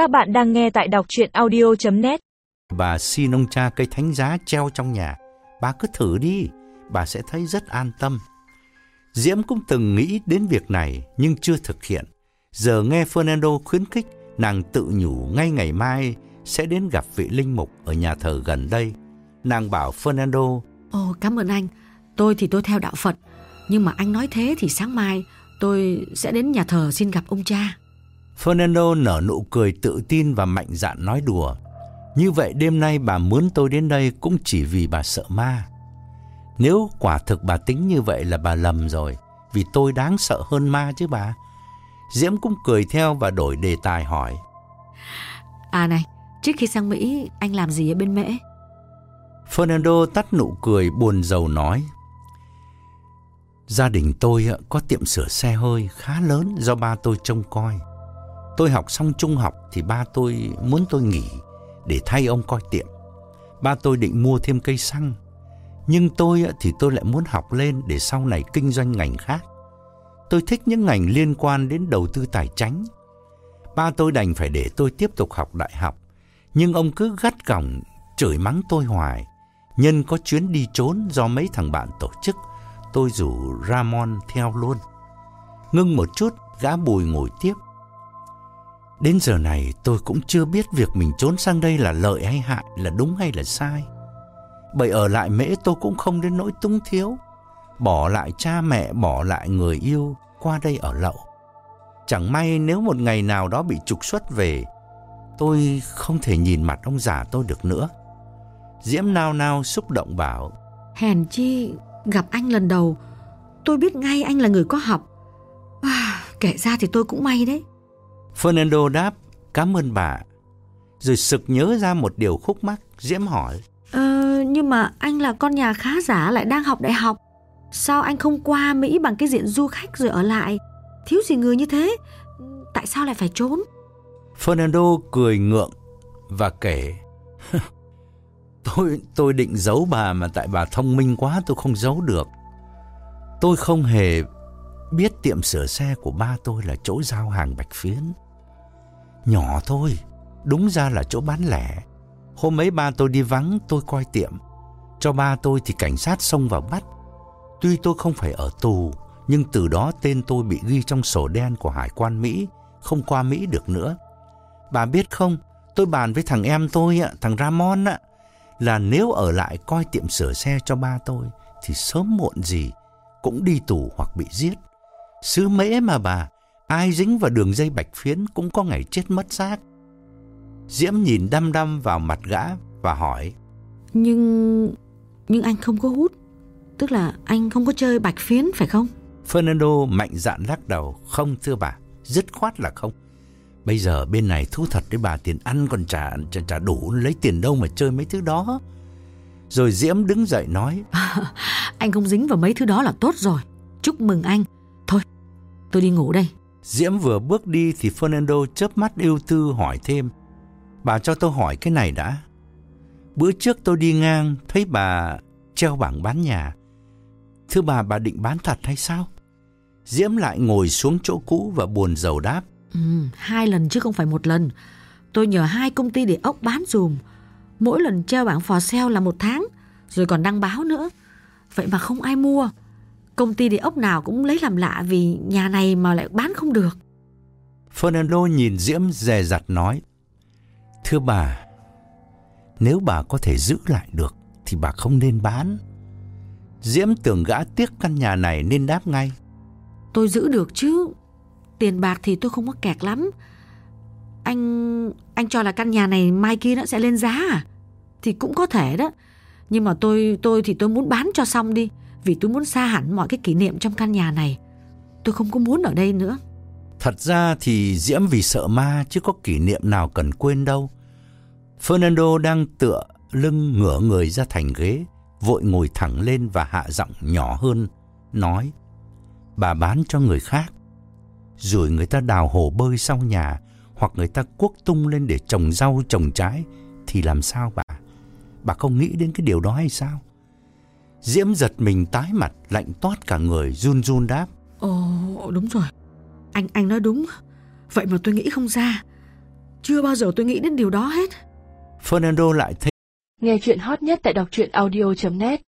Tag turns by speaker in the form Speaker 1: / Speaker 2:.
Speaker 1: Các bạn đang nghe tại đọc chuyện audio.net
Speaker 2: Bà xin ông cha cây thánh giá treo trong nhà. Bà cứ thử đi, bà sẽ thấy rất an tâm. Diễm cũng từng nghĩ đến việc này nhưng chưa thực hiện. Giờ nghe Fernando khuyến khích, nàng tự nhủ ngay ngày mai sẽ đến gặp vị linh mục ở nhà thờ gần đây. Nàng bảo Fernando,
Speaker 3: Ồ, cảm ơn anh. Tôi thì tôi theo đạo Phật. Nhưng mà anh nói thế thì sáng mai tôi sẽ đến nhà thờ xin gặp ông cha.
Speaker 2: Fernando nở nụ cười tự tin và mạnh dạn nói đùa. Như vậy đêm nay bà muốn tôi đến đây cũng chỉ vì bà sợ ma. Nếu quả thực bà tính như vậy là bà lầm rồi, vì tôi đáng sợ hơn ma chứ bà. Diễm cũng cười theo và đổi đề tài hỏi.
Speaker 3: À này, trước khi sang Mỹ anh làm gì ở bên Mễ?
Speaker 2: Fernando tắt nụ cười buồn rầu nói. Gia đình tôi có tiệm sửa xe hơi khá lớn do ba tôi trông coi. Tôi học xong trung học thì ba tôi muốn tôi nghỉ để thay ông coi tiệm. Ba tôi định mua thêm cây xăng. Nhưng tôi thì tôi lại muốn học lên để sau này kinh doanh ngành khác. Tôi thích những ngành liên quan đến đầu tư tài chính. Ba tôi đành phải để tôi tiếp tục học đại học. Nhưng ông cứ gắt gỏng chửi mắng tôi hoài. Nhân có chuyến đi trốn do mấy thằng bạn tổ chức, tôi rủ Ramon theo luôn. Ngưng một chút, gã bùi ngồi tiếp. Đến giờ này tôi cũng chưa biết việc mình trốn sang đây là lợi hay hại, là đúng hay là sai. Bởi ở lại mễ tôi cũng không đến nỗi túng thiếu. Bỏ lại cha mẹ, bỏ lại người yêu, qua đây ở lậu. Chẳng may nếu một ngày nào đó bị trục xuất về, tôi không thể nhìn mặt ông già tôi được nữa. Diễm nao nao xúc động bảo
Speaker 3: Hèn chi gặp anh lần đầu Tôi biết ngay anh là người có học à, Kể ra thì tôi cũng may đấy
Speaker 2: Fernando đáp Cảm ơn bà. Rồi sực nhớ ra một điều khúc mắc Diễm hỏi.
Speaker 3: Ờ, Nhưng mà anh là con nhà khá giả lại đang học đại học. Sao anh không qua Mỹ bằng cái diện du khách rồi ở lại? Thiếu gì người như thế? Tại sao lại phải trốn?
Speaker 2: Fernando cười ngượng Và kể. Tôi tôi định giấu bà mà tại bà thông minh quá tôi không giấu được. Tôi không hề biết tiệm sửa xe của ba tôi là chỗ giao hàng bạch phiến. Nhỏ thôi, đúng ra là chỗ bán lẻ. Hôm ấy ba tôi đi vắng tôi coi tiệm. Cho ba tôi thì cảnh sát xông vào bắt. Tuy tôi không phải ở tù, nhưng từ đó tên tôi bị ghi trong sổ đen của Hải quan Mỹ, không qua Mỹ được nữa. Bà biết không, tôi bàn với thằng em tôi, thằng Ramon ạ, là nếu ở lại coi tiệm sửa xe cho ba tôi thì sớm muộn gì cũng đi tù hoặc bị giết. Sứ mễ mà bà, ai dính vào đường dây bạch phiến cũng có ngày chết mất xác. Diễm nhìn đăm đăm vào mặt gã và hỏi.
Speaker 3: Nhưng... nhưng anh không có hút. Tức là anh không có chơi bạch phiến phải không?
Speaker 2: Fernando mạnh dạn lắc đầu. Không thưa bà, dứt khoát là không. Bây giờ bên này thú thật đấy bà tiền ăn còn trả, trả, trả đủ lấy tiền đâu mà chơi mấy thứ đó. Rồi Diễm đứng dậy nói.
Speaker 3: anh không dính vào mấy thứ đó là tốt rồi. Chúc mừng anh. Thôi, tôi đi ngủ đây.
Speaker 2: Diễm vừa bước đi thì Fernando chớp mắt yêu tư hỏi thêm. Bà cho tôi hỏi cái này đã. Bữa trước tôi đi ngang thấy bà treo bảng bán nhà. Thưa bà, bà định bán thật hay sao? Diễm lại ngồi xuống chỗ cũ và buồn rầu đáp.
Speaker 3: Ừ, hai lần chứ không phải một lần. Tôi nhờ hai công ty để ốc bán dùm. Mỗi lần treo bảng phò sale là một tháng, rồi còn đăng báo nữa. Vậy mà không ai mua. Công ty để ốc nào cũng lấy làm lạ vì nhà này mà lại bán không được.
Speaker 2: Fernando nhìn Diễm dè dặt nói. Thưa bà, nếu bà có thể giữ lại được thì bà không nên bán. Diễm tưởng gã tiếc căn nhà này nên đáp ngay.
Speaker 3: Tôi giữ được chứ, Tiền bạc thì tôi không có kẹt lắm Anh anh cho là căn nhà này mai kia nó sẽ lên giá à Thì cũng có thể đó Nhưng mà tôi tôi thì tôi muốn bán cho xong đi vì tôi muốn xa hẳn mọi cái kỷ niệm trong căn nhà này Tôi không có muốn ở đây nữa
Speaker 2: Thật ra thì Diễm vì sợ ma chứ có kỷ niệm nào cần quên đâu Fernando đang tựa lưng ngửa người ra thành ghế, Vội ngồi thẳng lên và hạ giọng nhỏ hơn, Nói, Bà bán cho người khác rồi người ta đào hồ bơi sau nhà, hoặc người ta cuốc tung lên để trồng rau, trồng trái, thì làm sao bà? Bà không nghĩ đến cái điều đó hay sao? Diễm giật mình tái mặt, lạnh toát cả người, run run đáp.
Speaker 3: Ồ, đúng rồi. Anh anh nói đúng. Vậy mà tôi nghĩ không ra. Chưa bao giờ tôi nghĩ đến điều đó hết.
Speaker 2: Fernando lại thấy
Speaker 1: Nghe chuyện hot nhất tại đọc truyện audio.net